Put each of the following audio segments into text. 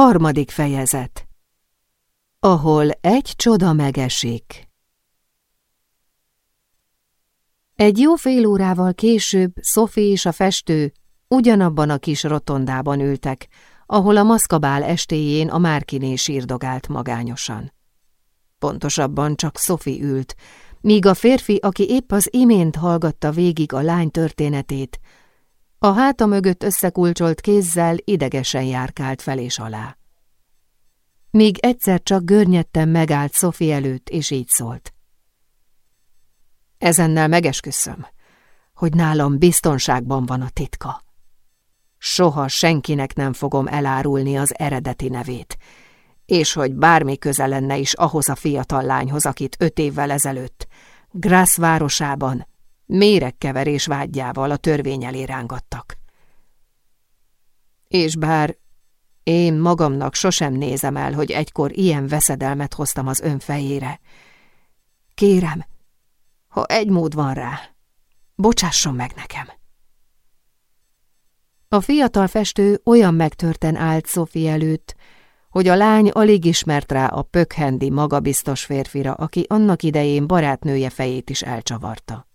Harmadik fejezet Ahol egy csoda megesik Egy jó fél órával később Sophie és a festő ugyanabban a kis rotondában ültek, ahol a maszkabál estéjén a Márkiné sírdogált magányosan. Pontosabban csak Sophie ült, míg a férfi, aki épp az imént hallgatta végig a lány történetét, a háta mögött összekulcsolt kézzel idegesen járkált fel és alá. Míg egyszer csak görnyetten megállt Sophie előtt, és így szólt. Ezennel megesküszöm, hogy nálam biztonságban van a titka. Soha senkinek nem fogom elárulni az eredeti nevét, és hogy bármi köze lenne is ahhoz a fiatal lányhoz, akit öt évvel ezelőtt, Grász városában, méregkeverés vágyjával a törvény elé rángattak. És bár én magamnak sosem nézem el, hogy egykor ilyen veszedelmet hoztam az ön fejére, kérem, ha egy mód van rá, bocsásson meg nekem. A fiatal festő olyan megtörten állt Sophie előtt, hogy a lány alig ismert rá a pökhendi, magabiztos férfira, aki annak idején barátnője fejét is elcsavarta.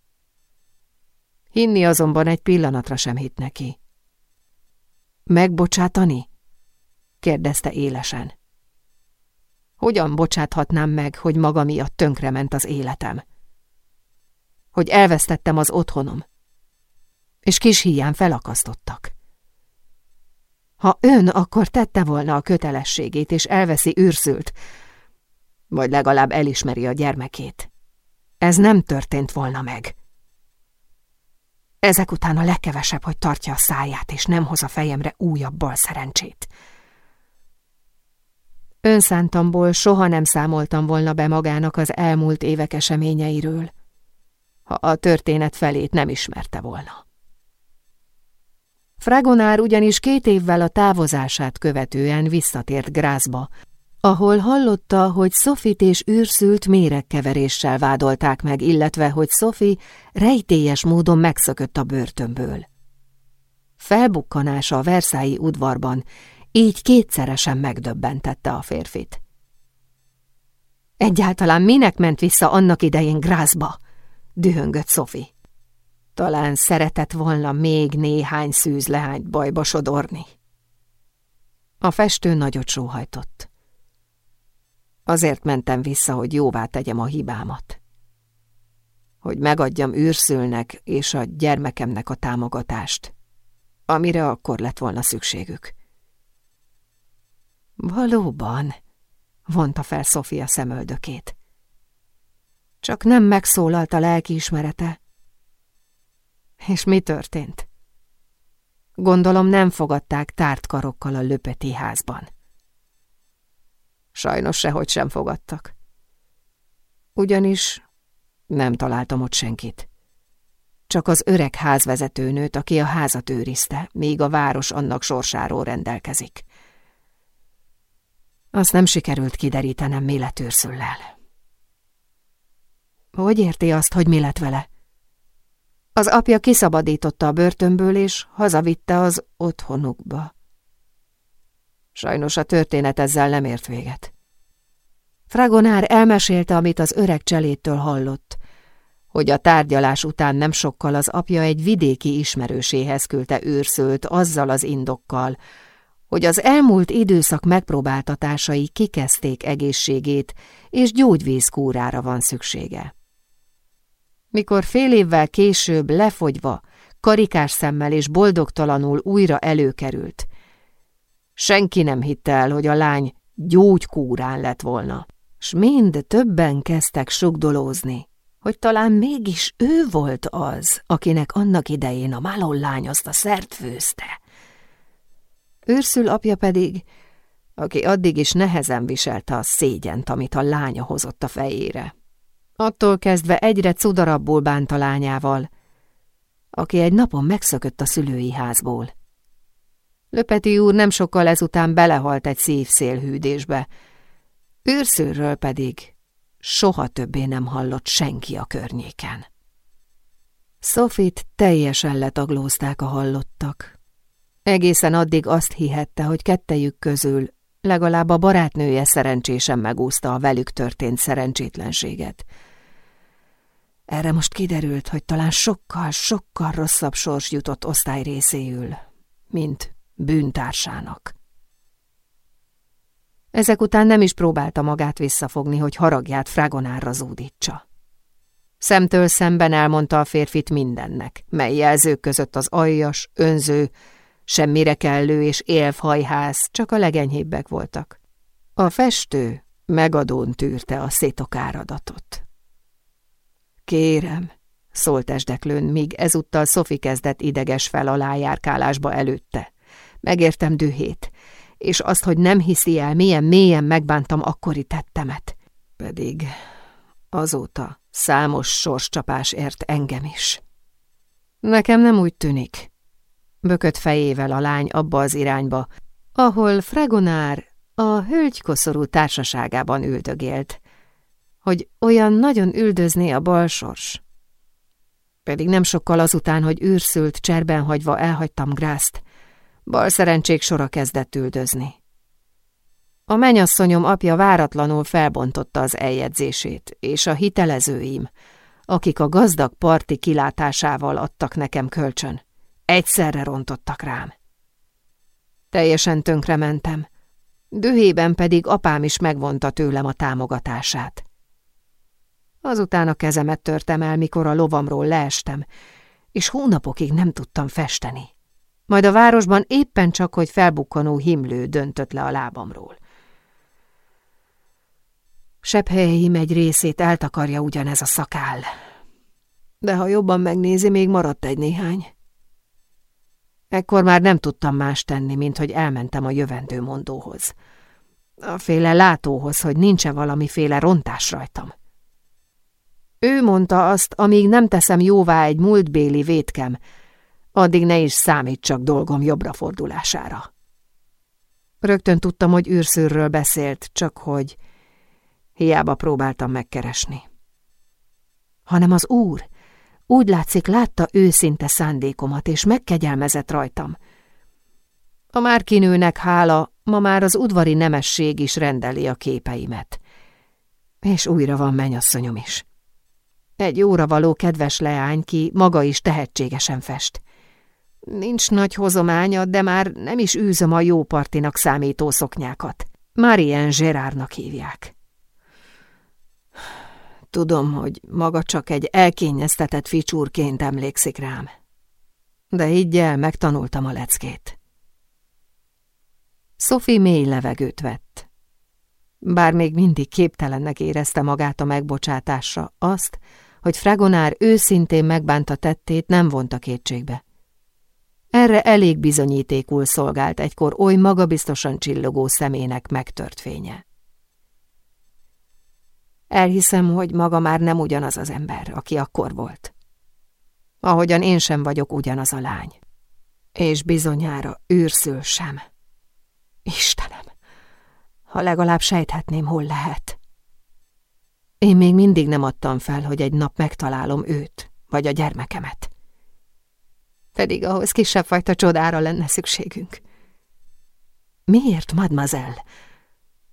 Hinni azonban egy pillanatra sem hitt neki. Megbocsátani? kérdezte élesen. Hogyan bocsáthatnám meg, hogy maga miatt tönkrement az életem? Hogy elvesztettem az otthonom, és kis híján felakasztottak. Ha ön akkor tette volna a kötelességét, és elveszi űrszült, vagy legalább elismeri a gyermekét. Ez nem történt volna meg. Ezek után a legkevesebb, hogy tartja a száját, és nem hoz a fejemre újabb bal szerencsét. Önszántamból soha nem számoltam volna be magának az elmúlt évek eseményeiről, ha a történet felét nem ismerte volna. Fragonár ugyanis két évvel a távozását követően visszatért Grázba, ahol hallotta, hogy Sofit és űrszült méregkeveréssel vádolták meg, illetve hogy Sophie rejtélyes módon megszökött a börtönből. Felbukkanása a Versailles udvarban így kétszeresen megdöbbentette a férfit. Egyáltalán minek ment vissza annak idején Grázba? dühöngött Sophie. Talán szeretett volna még néhány szűzleányt bajba sodorni. A festő nagyot sóhajtott. Azért mentem vissza, hogy jóvá tegyem a hibámat. Hogy megadjam űrszülnek és a gyermekemnek a támogatást, amire akkor lett volna szükségük. Valóban, vonta fel Sofia szemöldökét. Csak nem megszólalt a lelkiismerete. És mi történt? Gondolom nem fogadták tárt karokkal a löpeti házban. Sajnos sehogy sem fogadtak. Ugyanis nem találtam ott senkit. Csak az öreg házvezetőnőt, aki a házat őrizte, míg a város annak sorsáról rendelkezik. Azt nem sikerült kiderítenem, mi lett őrszüllel. Hogy érti azt, hogy mi lett vele? Az apja kiszabadította a börtönből, és hazavitte az otthonukba. Sajnos a történet ezzel nem ért véget. Fragonár elmesélte, amit az öreg cseléttől hallott, hogy a tárgyalás után nem sokkal az apja egy vidéki ismerőséhez küldte őrszölt azzal az indokkal, hogy az elmúlt időszak megpróbáltatásai kikezdték egészségét, és gyógyvízkúrára van szüksége. Mikor fél évvel később lefogyva, karikás szemmel és boldogtalanul újra előkerült, senki nem hitte el, hogy a lány gyógykúrán lett volna, s mind többen kezdtek sugdolózni, hogy talán mégis ő volt az, akinek annak idején a Malon lány azt a szert főzte. Őrszül apja pedig, aki addig is nehezen viselte a szégyent, amit a lánya hozott a fejére. Attól kezdve egyre cudarabbul bánt a lányával, aki egy napon megszökött a szülői házból. Löpeti úr nem sokkal ezután belehalt egy szívszélhűdésbe, őrszőrről pedig soha többé nem hallott senki a környéken. Sofit teljesen letaglózták a hallottak. Egészen addig azt hihette, hogy kettejük közül Legalább a barátnője szerencsésen megúszta a velük történt szerencsétlenséget. Erre most kiderült, hogy talán sokkal, sokkal rosszabb sors jutott osztály részéül, mint bűntársának. Ezek után nem is próbálta magát visszafogni, hogy haragját Fragonárra zúdítsa. Szemtől szemben elmondta a férfit mindennek, mely jelzők között az aljas, önző, semmire kellő és élfhajház csak a legenyhébbek voltak. A festő megadón tűrte a szétokáradatot. Kérem, szólt esdeklőn, míg ezúttal Szofi kezdett ideges fel alájárkálásba előtte. Megértem dühét, és azt, hogy nem hiszi el, milyen mélyen megbántam akkori tettemet. Pedig azóta számos sorscsapás ért engem is. Nekem nem úgy tűnik. Bökött fejével a lány abba az irányba, ahol Fragonár a hölgykoszorú társaságában üldögélt, hogy olyan nagyon üldözné a balsors. Pedig nem sokkal azután, hogy űrszült cserben hagyva elhagytam Grászt, bal szerencsék sora kezdett üldözni. A menyasszonyom apja váratlanul felbontotta az eljegyzését, és a hitelezőim, akik a gazdag parti kilátásával adtak nekem kölcsön, egyszerre rontottak rám. Teljesen tönkrementem, dühében pedig apám is megvonta tőlem a támogatását. Azután a kezemet törtem el, mikor a lovamról leestem, és hónapokig nem tudtam festeni. Majd a városban éppen csak, hogy felbukkanó himlő döntött le a lábamról. Sebhelyeim egy részét eltakarja ugyanez a szakál. De ha jobban megnézi, még maradt egy néhány. Ekkor már nem tudtam más tenni, mint hogy elmentem a jövendő mondóhoz. A féle látóhoz, hogy nincs-e valamiféle rontás rajtam. Ő mondta azt, amíg nem teszem jóvá egy múltbéli vétkem, addig ne is számít csak dolgom jobbra fordulására. Rögtön tudtam, hogy űrszűrről beszélt, csak hogy hiába próbáltam megkeresni. Hanem az úr, úgy látszik, látta őszinte szándékomat, és megkegyelmezett rajtam. A márkinőnek hála, ma már az udvari nemesség is rendeli a képeimet. És újra van menyasszonyom is. Egy óra való kedves leány, ki maga is tehetségesen fest. Nincs nagy hozománya, de már nem is űzöm a jó partinak számító szoknyákat. Marianne Gerardnak hívják. Tudom, hogy maga csak egy elkényeztetett ficsúrként emlékszik rám. De így el, megtanultam a leckét. Sophie mély levegőt vett. Bár még mindig képtelennek érezte magát a megbocsátásra, azt, hogy Fragonár őszintén megbánta tettét, nem vonta kétségbe. Erre elég bizonyítékul szolgált egykor oly magabiztosan csillogó szemének megtört fénye. Elhiszem, hogy maga már nem ugyanaz az ember, aki akkor volt. Ahogyan én sem vagyok ugyanaz a lány. És bizonyára űrszül sem. Istenem, ha legalább sejthetném, hol lehet. Én még mindig nem adtam fel, hogy egy nap megtalálom őt, vagy a gyermekemet. Pedig ahhoz kisebb fajta csodára lenne szükségünk. Miért, mademoiselle?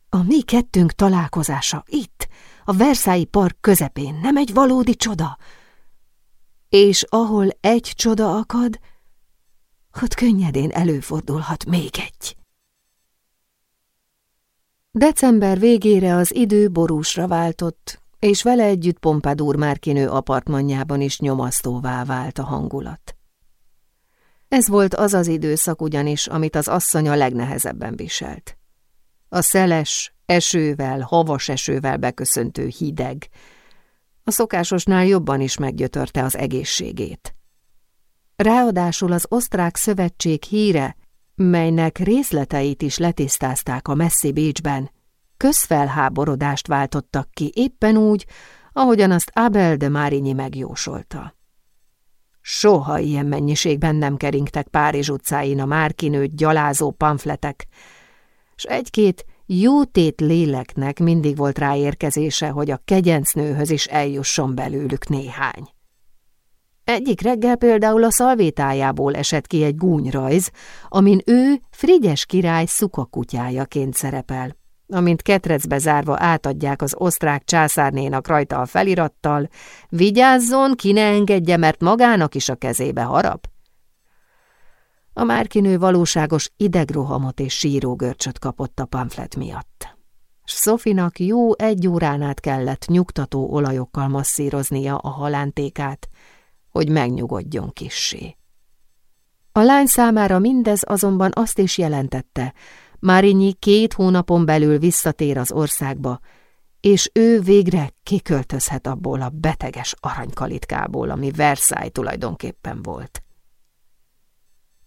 A mi kettőnk találkozása itt, a Versailles park közepén nem egy valódi csoda. És ahol egy csoda akad, ott könnyedén előfordulhat még egy. December végére az idő borúsra váltott, és vele együtt Pompadour márkinő apartmanjában is nyomasztóvá vált a hangulat. Ez volt az az időszak ugyanis, amit az asszony a legnehezebben viselt. A szeles, esővel, havas esővel beköszöntő hideg, a szokásosnál jobban is meggyötörte az egészségét. Ráadásul az osztrák szövetség híre, melynek részleteit is letisztázták a messzi Bécsben, közfelháborodást váltottak ki éppen úgy, ahogyan azt Abel de Marigny megjósolta. Soha ilyen mennyiségben nem keringtek Párizs utcáin a márkinőt gyalázó pamfletek, s egy-két jótét léleknek mindig volt ráérkezése, hogy a kegyencnőhöz is eljusson belőlük néhány. Egyik reggel például a szalvétájából esett ki egy gúnyrajz, amin ő Frigyes király szukakutyájaként szerepel. Amint ketrecbe zárva átadják az osztrák császárnénak rajta a felirattal, vigyázzon, ki ne engedje, mert magának is a kezébe harap. A márkinő valóságos idegrohamot és sírógörcsöt kapott a pamflet miatt. Szofinak jó egy órán át kellett nyugtató olajokkal masszíroznia a halántékát, hogy megnyugodjon kissé. A lány számára mindez azonban azt is jelentette, Márinyi két hónapon belül visszatér az országba, és ő végre kiköltözhet abból a beteges aranykalitkából, ami Versailles tulajdonképpen volt.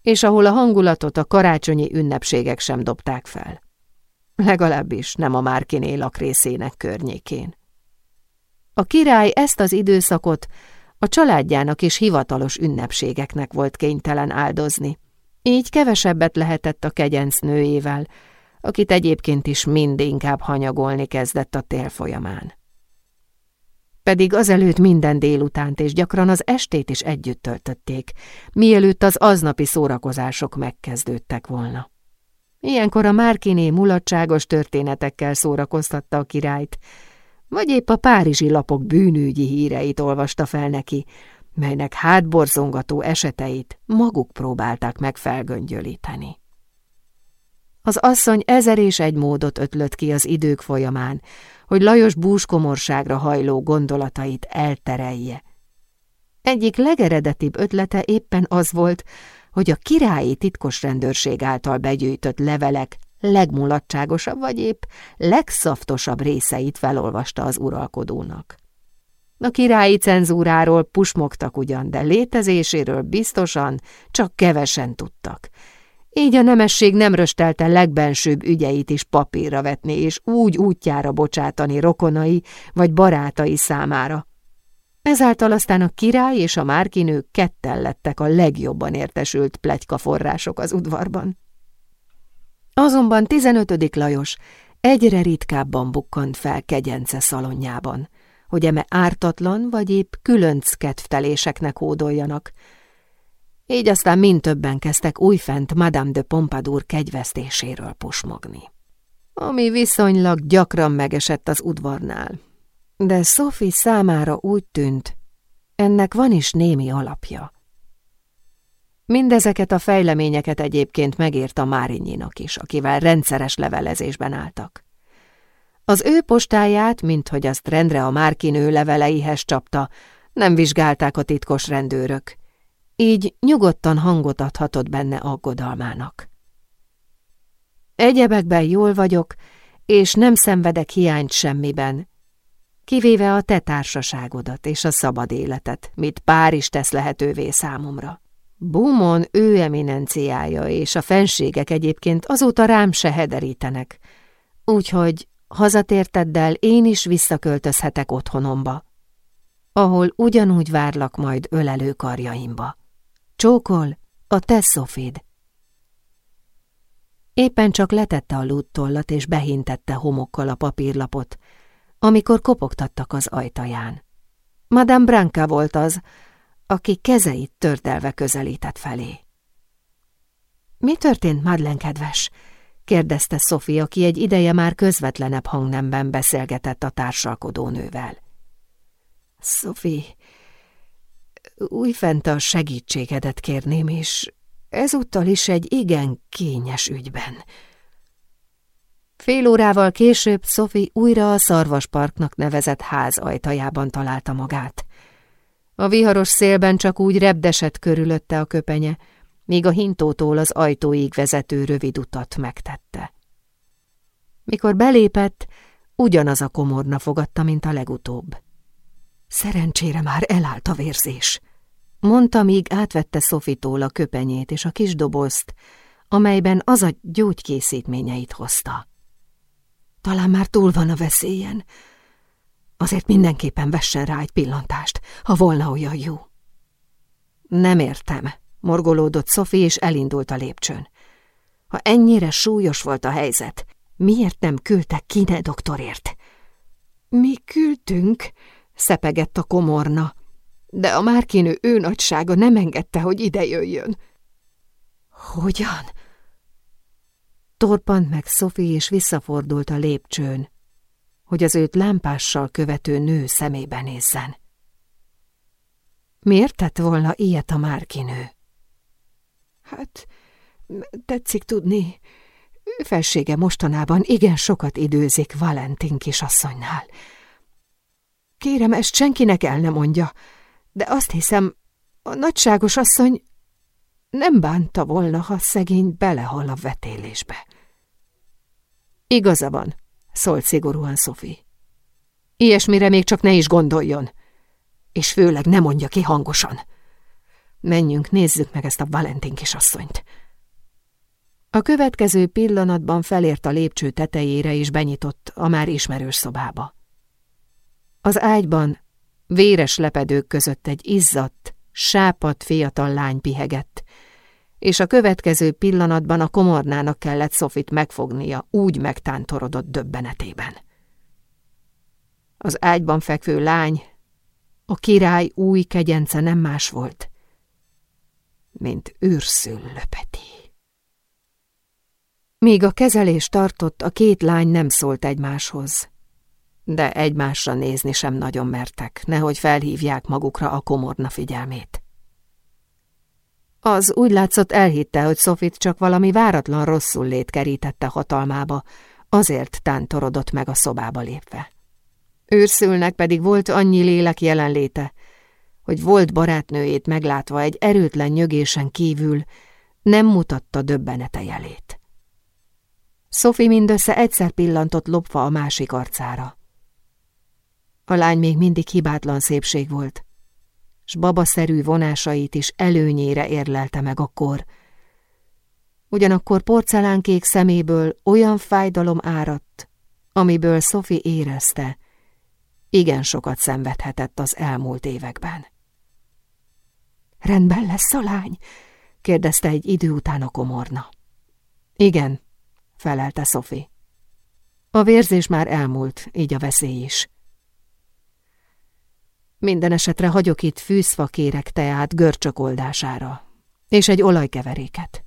És ahol a hangulatot a karácsonyi ünnepségek sem dobták fel. Legalábbis nem a Márkiné lakrészének környékén. A király ezt az időszakot a családjának és hivatalos ünnepségeknek volt kénytelen áldozni. Így kevesebbet lehetett a kegyenc nőjével, akit egyébként is mind inkább hanyagolni kezdett a tél folyamán. Pedig azelőtt minden délutánt és gyakran az estét is együtt töltötték, mielőtt az aznapi szórakozások megkezdődtek volna. Ilyenkor a Márkiné mulatságos történetekkel szórakoztatta a királyt, vagy épp a párizsi lapok bűnügyi híreit olvasta fel neki, melynek hátborzongató eseteit maguk próbálták meg felgöngyölíteni. Az asszony ezer és egy módot ötlött ki az idők folyamán, hogy Lajos búskomorságra hajló gondolatait elterelje. Egyik legeredetibb ötlete éppen az volt, hogy a királyi titkos rendőrség által begyűjtött levelek legmulatságosabb vagy épp legszaftosabb részeit felolvasta az uralkodónak. A királyi cenzúráról pusmogtak ugyan, de létezéséről biztosan csak kevesen tudtak. Így a nemesség nem röstelte legbensőbb ügyeit is papírra vetni, és úgy útjára bocsátani rokonai vagy barátai számára. Ezáltal aztán a király és a márkinő ketten lettek a legjobban értesült plegykaforrások az udvarban. Azonban 15. Lajos egyre ritkábban bukkant fel kegyence szalonjában, hogy eme ártatlan vagy épp különc kedvteléseknek hódoljanak. Így aztán mind többen kezdtek újfent Madame de Pompadour kegyvesztéséről pusmogni. Ami viszonylag gyakran megesett az udvarnál. De Sophie számára úgy tűnt, ennek van is némi alapja. Mindezeket a fejleményeket egyébként megírta Márinyinak is, akivel rendszeres levelezésben álltak. Az ő postáját, minthogy azt rendre a Márkinő leveleihez csapta, nem vizsgálták a titkos rendőrök, így nyugodtan hangot adhatott benne aggodalmának. Egyebekben jól vagyok, és nem szenvedek hiányt semmiben, kivéve a te társaságodat és a szabad életet, mit pár is tesz lehetővé számomra. Bumon ő eminenciája, és a fenségek egyébként azóta rám se hederítenek, úgyhogy hazatérteddel én is visszaköltözhetek otthonomba, ahol ugyanúgy várlak majd ölelő karjaimba. Csókol, a te Szofid. Éppen csak letette a lúttollat és behintette homokkal a papírlapot, amikor kopogtattak az ajtaján. Madame Branca volt az, aki kezeit tördelve közelített felé. Mi történt, Madlen kedves? Kérdezte Sophie, aki egy ideje már közvetlenebb hangnemben beszélgetett a társalkodó nővel. Sophie, újfent a segítségedet kérném, és ezúttal is egy igen kényes ügyben. Fél órával később Sophie újra a szarvasparknak nevezett ház ajtajában találta magát. A viharos szélben csak úgy repdesett körülötte a köpenye, míg a hintótól az ajtóig vezető rövid utat megtette. Mikor belépett, ugyanaz a komorna fogadta, mint a legutóbb. Szerencsére már elállt a vérzés, mondta, míg átvette Szofitól a köpenyét és a kis dobozt, amelyben az a gyógykészítményeit hozta. Talán már túl van a veszélyen, azért mindenképpen vessen rá egy pillantást, ha volna olyan jó. Nem értem, morgolódott Szofi, és elindult a lépcsőn. Ha ennyire súlyos volt a helyzet, miért nem küldtek Kine doktorért? Mi küldtünk, szepegett a komorna, de a márkinő ő nagysága nem engedte, hogy ide jöjjön. Hogyan? Torpant meg Sophie, és visszafordult a lépcsőn, hogy az őt lámpással követő nő szemébe nézzen. Miért tett volna ilyet a márkinő? Hát, tetszik tudni, felsége mostanában igen sokat időzik Valentin kisasszonynál. Kérem, ezt senkinek el ne mondja, de azt hiszem, a nagyságos asszony nem bánta volna, ha szegény belehal a vetélésbe. Igaza van, szólt szigorúan Szofi. Ilyesmire még csak ne is gondoljon, és főleg ne mondja ki hangosan. Menjünk, nézzük meg ezt a Valentin kisasszonyt. A következő pillanatban felért a lépcső tetejére és benyitott a már ismerős szobába. Az ágyban, véres lepedők között egy izzadt, sápadt fiatal lány pihegett, és a következő pillanatban a komornának kellett Sofit megfognia, úgy megtántorodott döbbenetében. Az ágyban fekvő lány, a király új kegyence nem más volt, mint űrszül löpeti. Míg a kezelés tartott, a két lány nem szólt egymáshoz, de egymásra nézni sem nagyon mertek, nehogy felhívják magukra a komorna figyelmét. Az úgy látszott elhitte, hogy Sofit csak valami váratlan rosszul lét kerítette hatalmába, azért tántorodott meg a szobába lépve. Őrszülnek pedig volt annyi lélek jelenléte, hogy volt barátnőjét meglátva egy erőtlen nyögésen kívül nem mutatta döbbenete jelét. Sophie mindössze egyszer pillantott lopva a másik arcára. A lány még mindig hibátlan szépség volt, s babaszerű vonásait is előnyére érlelte meg akkor. Ugyanakkor porcelánkék szeméből olyan fájdalom áradt, amiből Sophie érezte, igen sokat szenvedhetett az elmúlt években. Rendben lesz a lány? kérdezte egy idő után a komorna. Igen, felelte Sophie. A vérzés már elmúlt, így a veszély is. Minden esetre hagyok itt fűzfakérek teát görcsök és egy olajkeveréket.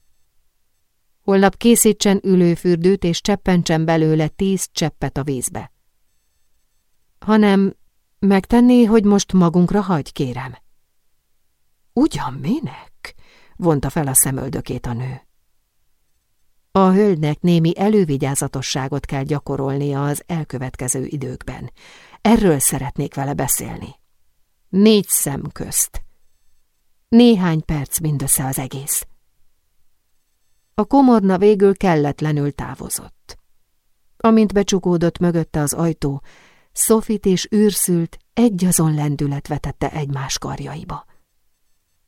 Holnap készítsen ülőfürdőt, és cseppentsen belőle tíz cseppet a vízbe. Hanem megtenné, hogy most magunkra hagy, kérem. Ugyan minek? vonta fel a szemöldökét a nő. A hölgynek némi elővigyázatosságot kell gyakorolnia az elkövetkező időkben. Erről szeretnék vele beszélni. Négy szem közt. Néhány perc mindössze az egész. A komorna végül kelletlenül távozott. Amint becsukódott mögötte az ajtó, Sofit és űrszült egyazon lendület vetette egymás karjaiba.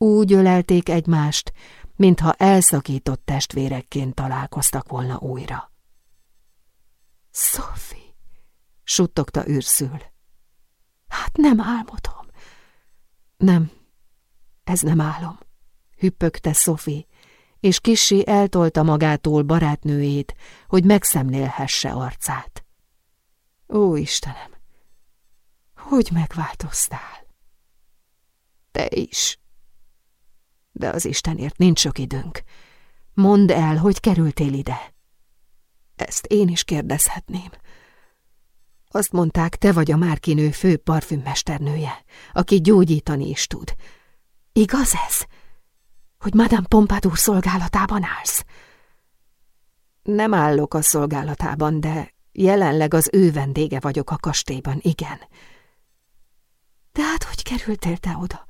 Úgy ölelték egymást, mintha elszakított testvérekként találkoztak volna újra. Sophie, suttogta űrszül. Hát nem álmodom. Nem, ez nem álom, hüppögte Sophie, és kissé eltolta magától barátnőjét, hogy megszemlélhesse arcát. Ó, Istenem, hogy megváltoztál? Te is. De az Istenért nincs sok időnk. Mondd el, hogy kerültél ide. Ezt én is kérdezhetném. Azt mondták, te vagy a Márkinő fő parfümmesternője, aki gyógyítani is tud. Igaz ez? Hogy Madame Pompadour szolgálatában állsz? Nem állok a szolgálatában, de jelenleg az ő vendége vagyok a kastélyban, igen. De hát hogy kerültél te oda?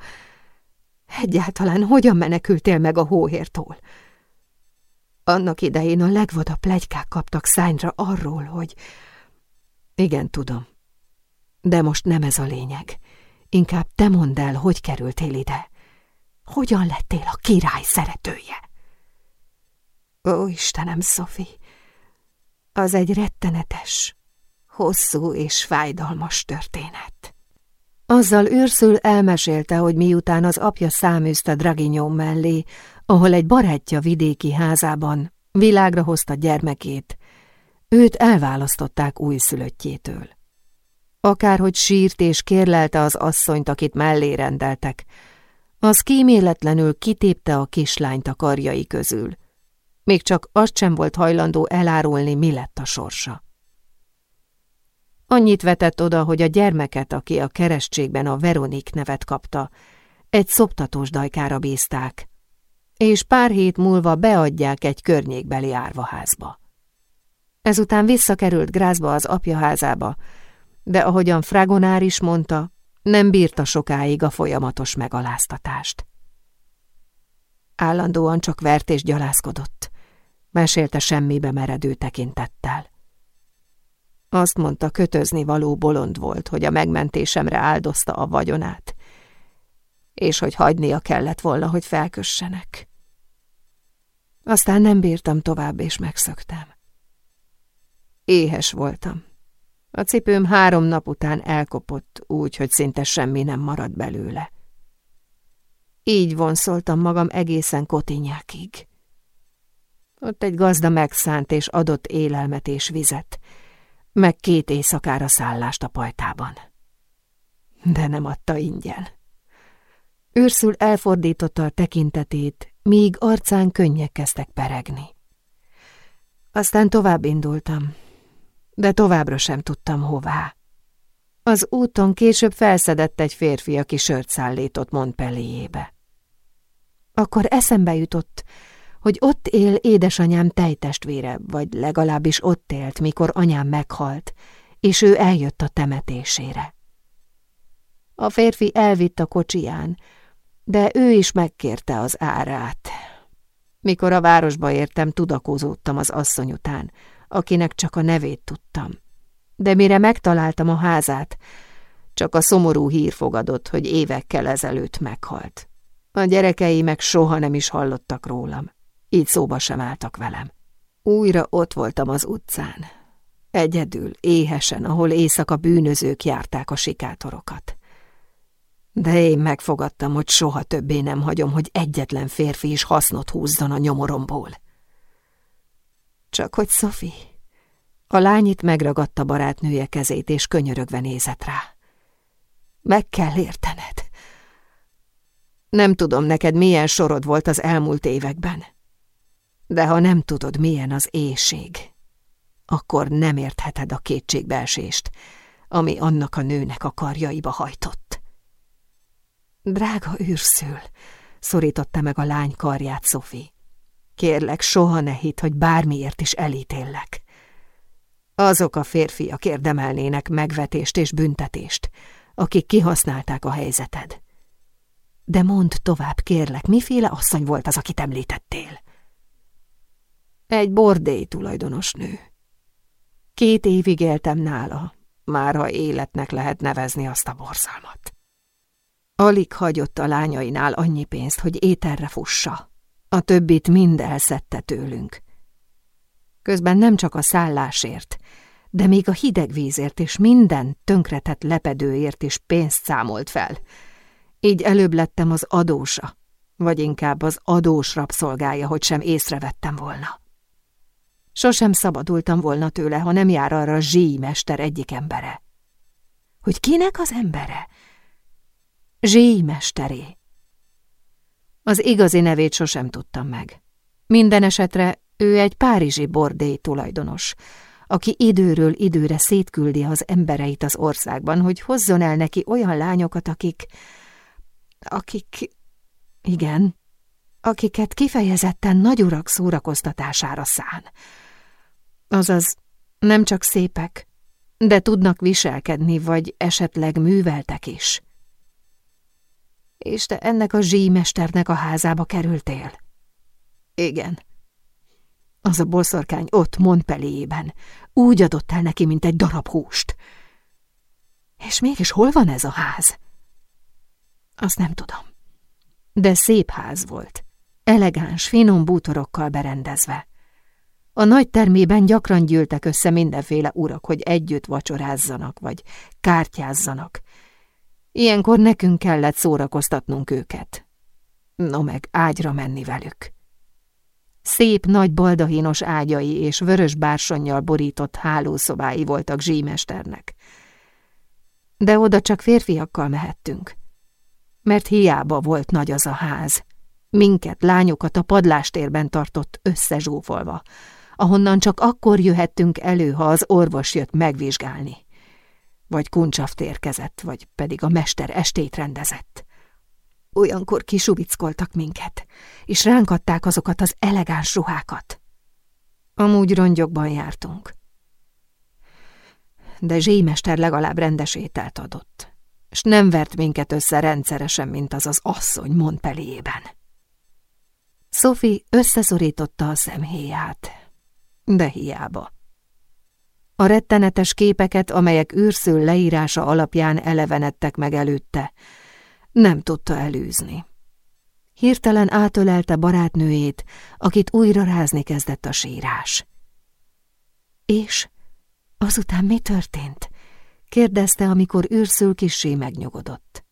Egyáltalán hogyan menekültél meg a hóhértól? Annak idején a legvadabb plegykák kaptak szányra arról, hogy igen, tudom. De most nem ez a lényeg. Inkább te mondd el, hogy kerültél ide. Hogyan lettél a király szeretője? Ó, Istenem, Szofi, az egy rettenetes, hosszú és fájdalmas történet. Azzal őrszül elmesélte, hogy miután az apja száműzte Draginyom mellé, ahol egy barátja vidéki házában világra hozta gyermekét, Őt elválasztották újszülöttjétől. Akárhogy sírt és kérlelte az asszonyt, akit mellé rendeltek, az kíméletlenül kitépte a kislányt a karjai közül. Még csak azt sem volt hajlandó elárulni, mi lett a sorsa. Annyit vetett oda, hogy a gyermeket, aki a keresztségben a Veronik nevet kapta, egy szoptatós dajkára bízták, és pár hét múlva beadják egy környékbeli árvaházba. Ezután visszakerült Grázba az apja házába, de ahogyan Fragonár is mondta, nem bírta sokáig a folyamatos megaláztatást. Állandóan csak vert és gyalázkodott, mesélte semmibe meredő tekintettel. Azt mondta, kötözni való bolond volt, hogy a megmentésemre áldozta a vagyonát, és hogy hagynia kellett volna, hogy felkössenek. Aztán nem bírtam tovább, és megszöktem. Éhes voltam. A cipőm három nap után elkopott úgy, hogy szinte semmi nem maradt belőle. Így vonszoltam magam egészen kotinyákig. Ott egy gazda megszánt és adott élelmet és vizet, meg két éjszakára szállást a pajtában. De nem adta ingyen. Őrszül elfordította a tekintetét, míg arcán könnyek kezdtek peregni. Aztán tovább indultam, de továbbra sem tudtam hová. Az úton később felszedett egy férfi, aki sört szállított Montpellierébe. Akkor eszembe jutott, hogy ott él édesanyám tejtestvére, vagy legalábbis ott élt, mikor anyám meghalt, és ő eljött a temetésére. A férfi elvitt a kocsiján, de ő is megkérte az árát. Mikor a városba értem, tudakozódtam az asszony után, akinek csak a nevét tudtam. De mire megtaláltam a házát, csak a szomorú hír fogadott, hogy évekkel ezelőtt meghalt. A gyerekei meg soha nem is hallottak rólam, így szóba sem álltak velem. Újra ott voltam az utcán, egyedül, éhesen, ahol éjszaka bűnözők járták a sikátorokat. De én megfogadtam, hogy soha többé nem hagyom, hogy egyetlen férfi is hasznot húzzon a nyomoromból. Csak hogy Szofi... A lány megragadta barátnője kezét, és könyörögve nézett rá. Meg kell értened. Nem tudom neked, milyen sorod volt az elmúlt években. De ha nem tudod, milyen az éjség, akkor nem értheted a kétségbeesést, ami annak a nőnek a karjaiba hajtott. Drága űrszül, szorította meg a lány karját Szofi. Kérlek, soha ne hidd, hogy bármiért is elítéllek. Azok a férfiak érdemelnének megvetést és büntetést, akik kihasználták a helyzeted. De mondd tovább, kérlek, miféle asszony volt az, akit említettél? Egy bordély tulajdonos nő. Két évig éltem nála, már ha életnek lehet nevezni azt a borzalmat. Alig hagyott a lányainál annyi pénzt, hogy ételre fussa. A többit mind elszedte tőlünk. Közben nem csak a szállásért, de még a hideg vízért és minden tönkretett lepedőért is pénzt számolt fel. Így előbb lettem az adósa, vagy inkább az adós rabszolgája, hogy sem észrevettem volna. Sosem szabadultam volna tőle, ha nem jár arra Zsíj mester egyik embere. Hogy kinek az embere? Zsíj mesteré. Az igazi nevét sosem tudtam meg. Minden esetre ő egy párizsi bordély tulajdonos, aki időről időre szétküldi az embereit az országban, hogy hozzon el neki olyan lányokat, akik... akik... igen, akiket kifejezetten nagy urak szórakoztatására szán. Azaz, nem csak szépek, de tudnak viselkedni, vagy esetleg műveltek is. És te ennek a zsímesternek a házába kerültél? Igen. Az a boszorkány ott Montpellier-ben úgy adott el neki, mint egy darab húst. És mégis hol van ez a ház? Azt nem tudom. De szép ház volt. Elegáns, finom bútorokkal berendezve. A nagy termében gyakran gyűltek össze mindenféle urak, hogy együtt vacsorázzanak, vagy kártyázzanak. Ilyenkor nekünk kellett szórakoztatnunk őket. No meg ágyra menni velük. Szép nagy baldahinos ágyai és vörös bársonnyal borított hálószobái voltak zsímesternek. De oda csak férfiakkal mehettünk. Mert hiába volt nagy az a ház. Minket, lányokat a padlástérben tartott összezsúfolva, ahonnan csak akkor jöhettünk elő, ha az orvos jött megvizsgálni. Vagy kuncsaft érkezett, vagy pedig a mester estét rendezett. Olyankor kisubickoltak minket, és ránk adták azokat az elegáns ruhákat. Amúgy rongyokban jártunk. De zsémester legalább rendes ételt adott, és nem vert minket össze rendszeresen, mint az az asszony Montpellier-ben. Sophie összeszorította a szemhéját, de hiába. A rettenetes képeket, amelyek űrszül leírása alapján elevenedtek meg előtte, nem tudta elűzni. Hirtelen átölelte barátnőjét, akit újra rázni kezdett a sírás. És azután mi történt? kérdezte, amikor űrszül kissé megnyugodott.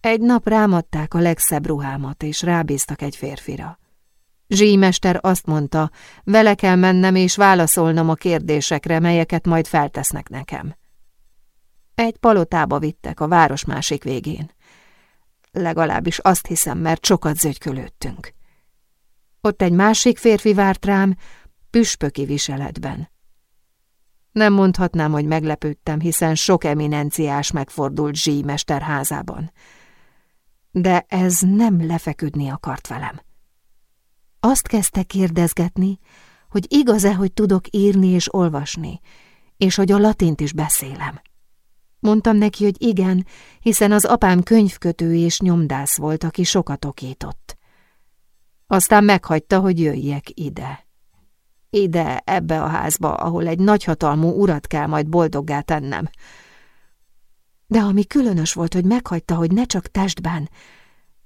Egy nap rámadták a legszebb ruhámat, és rábíztak egy férfira. Zsímester azt mondta, vele kell mennem és válaszolnom a kérdésekre, melyeket majd feltesznek nekem. Egy palotába vittek a város másik végén. Legalábbis azt hiszem, mert sokat zögykölődtünk. Ott egy másik férfi várt rám, püspöki viseletben. Nem mondhatnám, hogy meglepődtem, hiszen sok eminenciás megfordult zsímester házában. De ez nem lefeküdni akart velem. Azt kezdte kérdezgetni, hogy igaz-e, hogy tudok írni és olvasni, és hogy a latint is beszélem. Mondtam neki, hogy igen, hiszen az apám könyvkötő és nyomdász volt, aki sokat okított. Aztán meghagyta, hogy jöjjek ide. Ide, ebbe a házba, ahol egy nagyhatalmú urat kell majd boldoggá tennem. De ami különös volt, hogy meghagyta, hogy ne csak testben,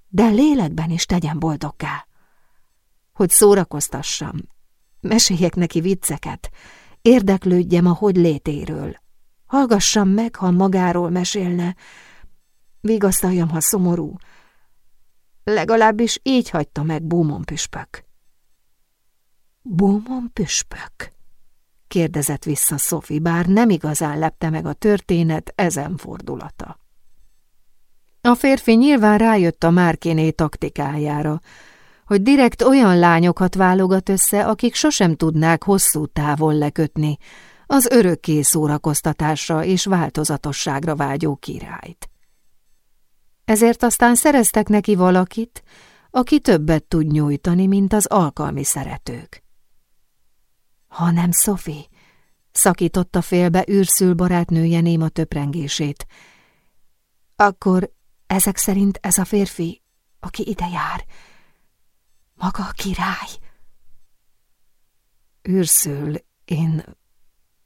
de lélekben is tegyen boldoggá. Hogy szórakoztassam, meséljek neki vicceket, érdeklődjem a hogy létéről, Hallgassam meg, ha magáról mesélne, vigasztaljam, ha szomorú. Legalábbis így hagyta meg Búmon püspök. Búmon püspök? kérdezett vissza Szofi, bár nem igazán lepte meg a történet ezen fordulata. A férfi nyilván rájött a Márkéné taktikájára, hogy direkt olyan lányokat válogat össze, akik sosem tudnák hosszú távon lekötni, az örökké szórakoztatásra és változatosságra vágyó királyt. Ezért aztán szereztek neki valakit, aki többet tud nyújtani, mint az alkalmi szeretők. Ha nem Szofi, szakította félbe űrszül barátnője néma töprengését, akkor ezek szerint ez a férfi, aki ide jár, maga a király. Űrszül, én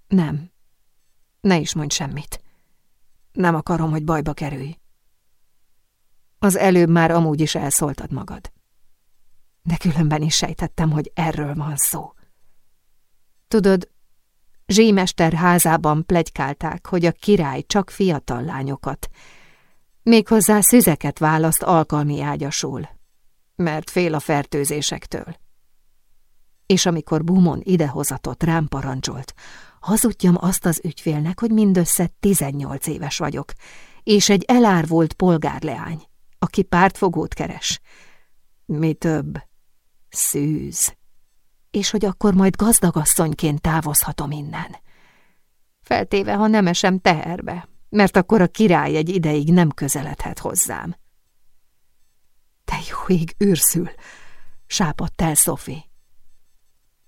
nem. Ne is mondj semmit. Nem akarom, hogy bajba kerülj. Az előbb már amúgy is elszóltad magad. De különben is sejtettem, hogy erről van szó. Tudod, Zsímester házában plegykálták, hogy a király csak fiatal lányokat, méghozzá szüzeket választ alkalmi ágyasul, mert fél a fertőzésektől. És amikor Bumon idehozatott rám parancsolt, Hazudjam azt az ügyfélnek, hogy mindössze 18 éves vagyok, és egy elárvult polgárleány, aki pártfogót keres. Mi több, szűz. És hogy akkor majd gazdagasszonyként távozhatom innen. Feltéve, ha nem esem teherbe, mert akkor a király egy ideig nem közeledhet hozzám. Te jó ég űrszül, sápadt el Szofi.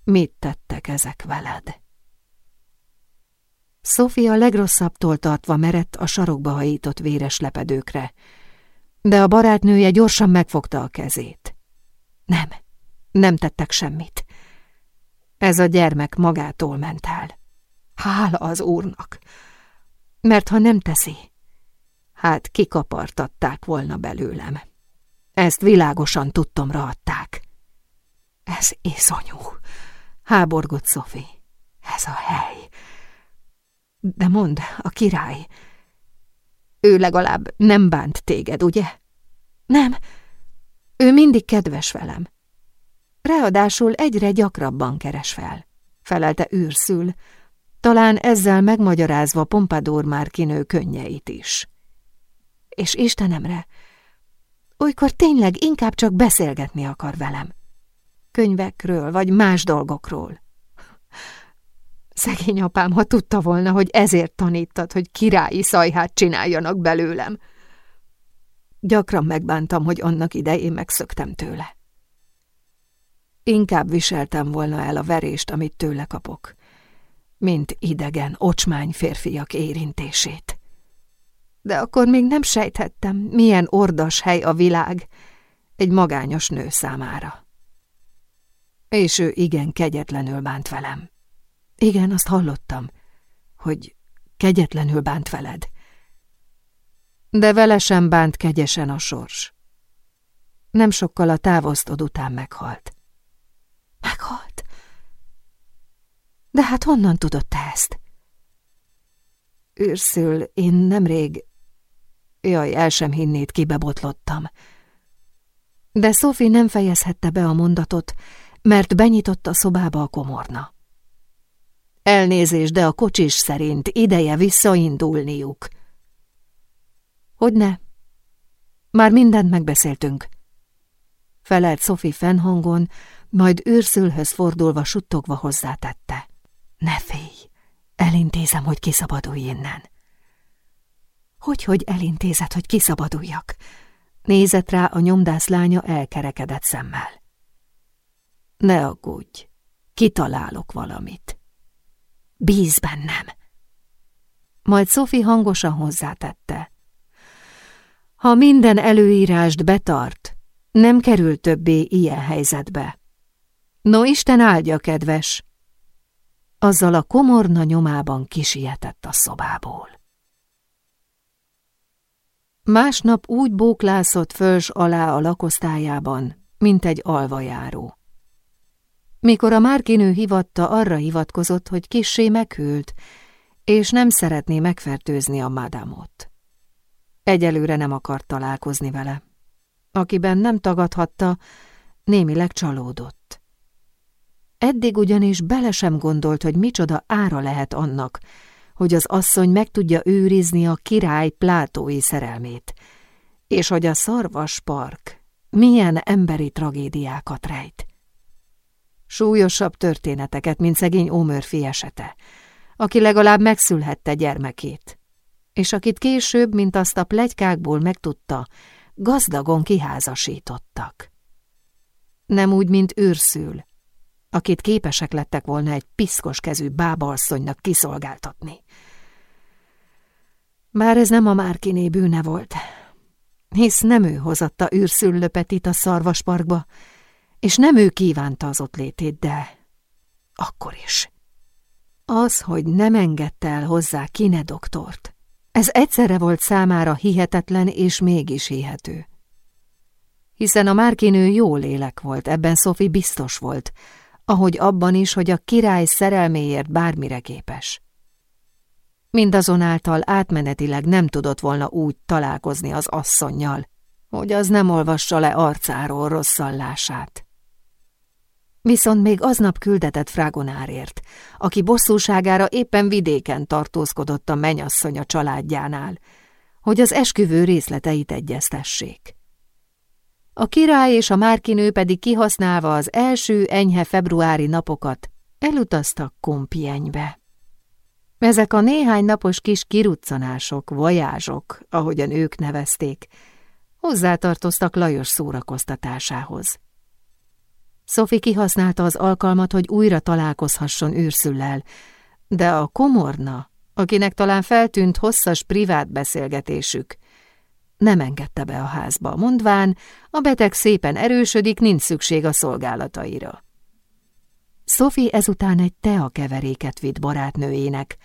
Mit tettek ezek veled? Sofia legrosszabbtól tartva merett a sarokba hajított véres lepedőkre, de a barátnője gyorsan megfogta a kezét. Nem, nem tettek semmit. Ez a gyermek magától ment el. Hála az úrnak, mert ha nem teszi, hát kikapartatták volna belőlem. Ezt világosan tudtomra adták. Ez iszonyú, háborgott Szofi. Ez a hely. De mond, a király. Ő legalább nem bánt téged, ugye? Nem. Ő mindig kedves velem. Ráadásul egyre gyakrabban keres fel, felelte űrszül, talán ezzel megmagyarázva Pompadour már kinő könnyeit is. És Istenemre, olykor tényleg inkább csak beszélgetni akar velem. Könyvekről, vagy más dolgokról. Szegény apám, ha tudta volna, hogy ezért tanítad, hogy királyi szajhát csináljanak belőlem. Gyakran megbántam, hogy annak idején megszöktem tőle. Inkább viseltem volna el a verést, amit tőle kapok, mint idegen, ocsmány férfiak érintését. De akkor még nem sejthettem, milyen ordas hely a világ egy magányos nő számára. És ő igen kegyetlenül bánt velem. Igen, azt hallottam, hogy kegyetlenül bánt veled. De vele sem bánt kegyesen a sors. Nem sokkal a távoztod után meghalt. Meghalt? De hát honnan tudod te ezt? Őrszül, én nemrég... Jaj, el sem hinnéd, kibebotlottam. De Sophie nem fejezhette be a mondatot, mert benyitott a szobába a komorna. Elnézés, de a kocsis szerint ideje visszaindulniuk. Hogyne? Már mindent megbeszéltünk. Felelt Sophie fennhangon, majd őrszülhöz fordulva suttogva hozzátette. Ne félj, elintézem, hogy kiszabadulj innen. Hogy, hogy elintézed, hogy kiszabaduljak? Nézett rá a nyomdász lánya elkerekedett szemmel. Ne aggódj, kitalálok valamit. Bíz bennem. Majd Sophie hangosan hozzátette. Ha minden előírást betart, nem kerül többé ilyen helyzetbe. No, Isten áldja, kedves! Azzal a komorna nyomában kisietett a szobából. Másnap úgy bóklászott föls alá a lakosztályában, mint egy alvajáró. Mikor a márkinő hivatta, arra hivatkozott, hogy kissé meghűlt, és nem szeretné megfertőzni a mádámot. Egyelőre nem akart találkozni vele. Akiben nem tagadhatta, némileg csalódott. Eddig ugyanis bele sem gondolt, hogy micsoda ára lehet annak, hogy az asszony meg tudja őrizni a király plátói szerelmét, és hogy a szarvas park milyen emberi tragédiákat rejt. Súlyosabb történeteket, mint szegény Ómörfi esete, aki legalább megszülhette gyermekét, és akit később, mint azt a plegykákból megtudta, gazdagon kiházasítottak. Nem úgy, mint őrszül, akit képesek lettek volna egy piszkos kezű bábalszonynak kiszolgáltatni. Bár ez nem a Márkiné bűne volt, hisz nem ő hozatta űrszüllöpetit a szarvasparkba, és nem ő kívánta az ott létét, de akkor is. Az, hogy nem engedte el hozzá Kine doktort, ez egyszerre volt számára hihetetlen és mégis hihető. Hiszen a márkinő jó lélek volt, ebben Sophie biztos volt, ahogy abban is, hogy a király szerelméért bármire képes. Mindazonáltal átmenetileg nem tudott volna úgy találkozni az asszonnyal, hogy az nem olvassa le arcáról rosszallását. Viszont még aznap küldetett Frágonárért, aki bosszúságára éppen vidéken tartózkodott a menyasszonya családjánál, hogy az esküvő részleteit egyeztessék. A király és a márkinő pedig kihasználva az első enyhe februári napokat elutaztak Kompienybe. Ezek a néhány napos kis kiruccanások, vajázsok, ahogyan ők nevezték, hozzátartoztak Lajos szórakoztatásához. Sophie kihasználta az alkalmat, hogy újra találkozhasson őrszüllel, de a komorna, akinek talán feltűnt hosszas privát beszélgetésük, nem engedte be a házba, mondván, a beteg szépen erősödik, nincs szükség a szolgálataira. Sophie ezután egy keveréket vitt barátnőjének,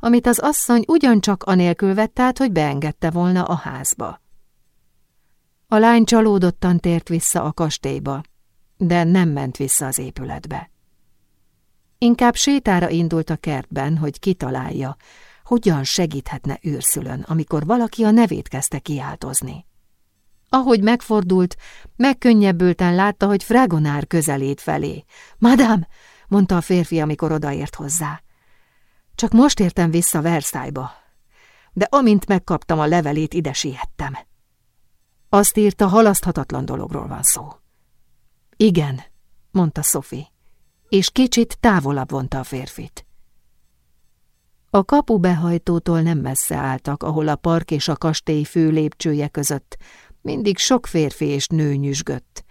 amit az asszony ugyancsak anélkül vett át, hogy beengedte volna a házba. A lány csalódottan tért vissza a kastélyba, de nem ment vissza az épületbe. Inkább sétára indult a kertben, hogy kitalálja, hogyan segíthetne őrszülön, amikor valaki a nevét kezdte kiáltozni. Ahogy megfordult, megkönnyebbülten látta, hogy Fragonár közelét felé. – Madám! – mondta a férfi, amikor odaért hozzá. Csak most értem vissza Versailles-ba, de amint megkaptam a levelét, ide siettem. Azt írta, halaszthatatlan dologról van szó. Igen, mondta Sophie, és kicsit távolabb vonta a férfit. A kapu behajtótól nem messze álltak, ahol a park és a kastély fő lépcsője között mindig sok férfi és nő nyüzsgött,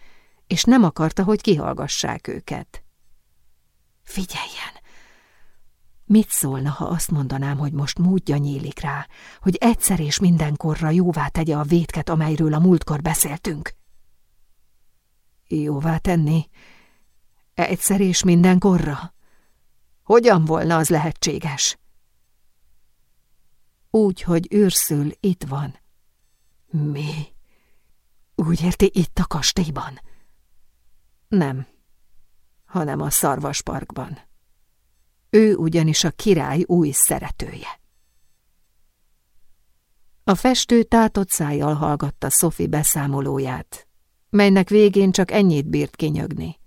és nem akarta, hogy kihallgassák őket. Figyeljen! Mit szólna, ha azt mondanám, hogy most módja nyílik rá, hogy egyszer és mindenkorra jóvá tegye a vétket, amelyről a múltkor beszéltünk? Jóvá tenni? Egyszer és mindenkorra? Hogyan volna az lehetséges? Úgy, hogy őrszül itt van. Mi? Úgy érti itt a kastélyban? Nem, hanem a szarvasparkban. Ő ugyanis a király új szeretője. A festő tátott szájjal hallgatta Sophie beszámolóját, melynek végén csak ennyit bírt kinyögni.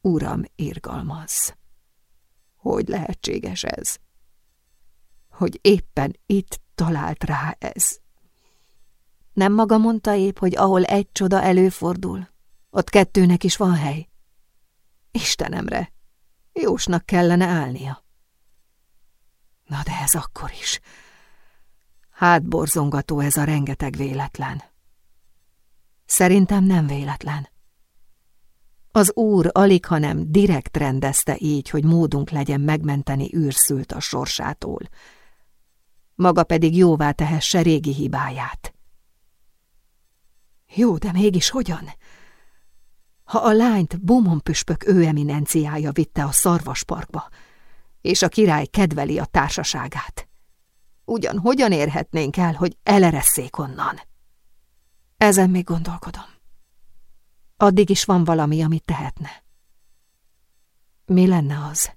Uram, irgalmaz. Hogy lehetséges ez? Hogy éppen itt talált rá ez. Nem maga mondta épp, hogy ahol egy csoda előfordul, ott kettőnek is van hely? Istenemre, jósnak kellene állnia. Na de ez akkor is. Hátborzongató ez a rengeteg véletlen. Szerintem nem véletlen. Az úr alig, hanem direkt rendezte így, hogy módunk legyen megmenteni űrszült a sorsától. Maga pedig jóvá tehesse régi hibáját. Jó, de mégis hogyan? Ha a lányt Beaumont püspök ő eminenciája vitte a szarvasparkba, és a király kedveli a társaságát, ugyan hogyan érhetnénk el, hogy eleresszék onnan? Ezen még gondolkodom. Addig is van valami, amit tehetne. Mi lenne az?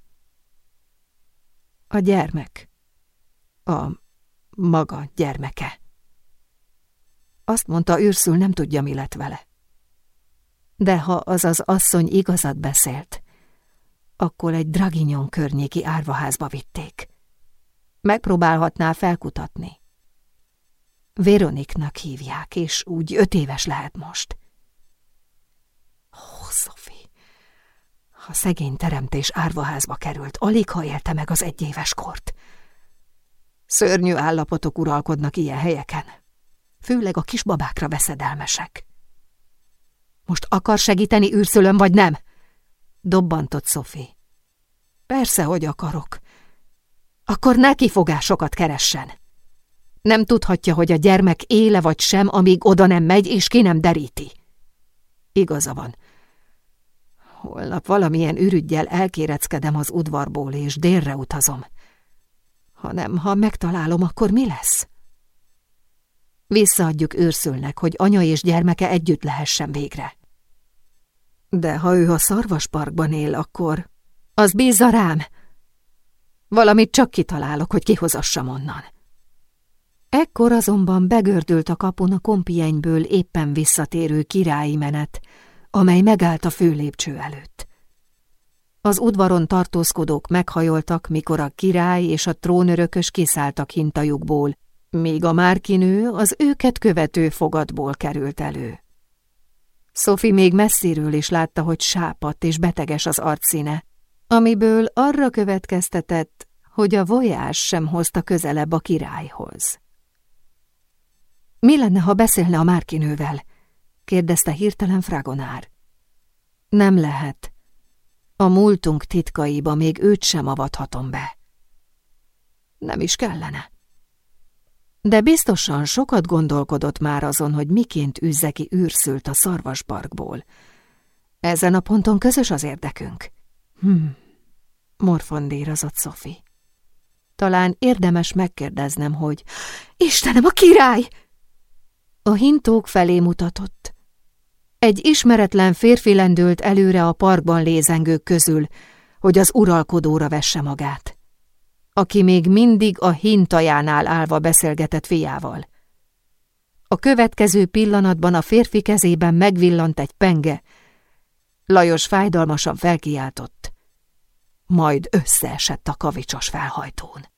A gyermek. A maga gyermeke. Azt mondta, őrszül nem tudja, mi lett vele. De ha az az asszony igazat beszélt, akkor egy Draginyon környéki árvaházba vitték. Megpróbálhatná felkutatni. Veroniknak hívják, és úgy öt éves lehet most. Ó, oh, Sophie, ha szegény teremtés árvaházba került, alig ha élte meg az egyéves kort. Szörnyű állapotok uralkodnak ilyen helyeken. Főleg a kisbabákra veszedelmesek. Most akar segíteni űrszülön, vagy nem? Dobbantott Sophie. Persze, hogy akarok. Akkor ne kifogásokat keressen. Nem tudhatja, hogy a gyermek éle vagy sem, amíg oda nem megy, és ki nem deríti. Igaza van. Holnap valamilyen ürügyjel elkéreckedem az udvarból, és délre utazom. Hanem, ha megtalálom, akkor mi lesz? Visszaadjuk őrszülnek, hogy anya és gyermeke együtt lehessen végre. De ha ő a szarvasparkban él, akkor... Az bízza rám! Valamit csak kitalálok, hogy kihozassam onnan. Ekkor azonban begördült a kapun a kompienyből éppen visszatérő királyi menet, amely megállt a főlépcső előtt. Az udvaron tartózkodók meghajoltak, mikor a király és a trónörökös kiszálltak hintajukból, míg a márkinő az őket követő fogatból került elő. Sophie még messziről is látta, hogy sápadt és beteges az arcszíne, amiből arra következtetett, hogy a voyás sem hozta közelebb a királyhoz. Mi lenne, ha beszélne a márkinővel? kérdezte hirtelen Fragonár. Nem lehet. A múltunk titkaiba még őt sem avathatom be. Nem is kellene. De biztosan sokat gondolkodott már azon, hogy miként üzze ki űrszült a szarvasparkból. Ezen a ponton közös az érdekünk. Hm, morfondírozott Sophie. Talán érdemes megkérdeznem, hogy Istenem, a király! A hintók felé mutatott. Egy ismeretlen férfi lendült előre a parkban lézengők közül, hogy az uralkodóra vesse magát aki még mindig a hintajánál állva beszélgetett fiával. A következő pillanatban a férfi kezében megvillant egy penge. Lajos fájdalmasan felkiáltott. majd összeesett a kavicsos felhajtón.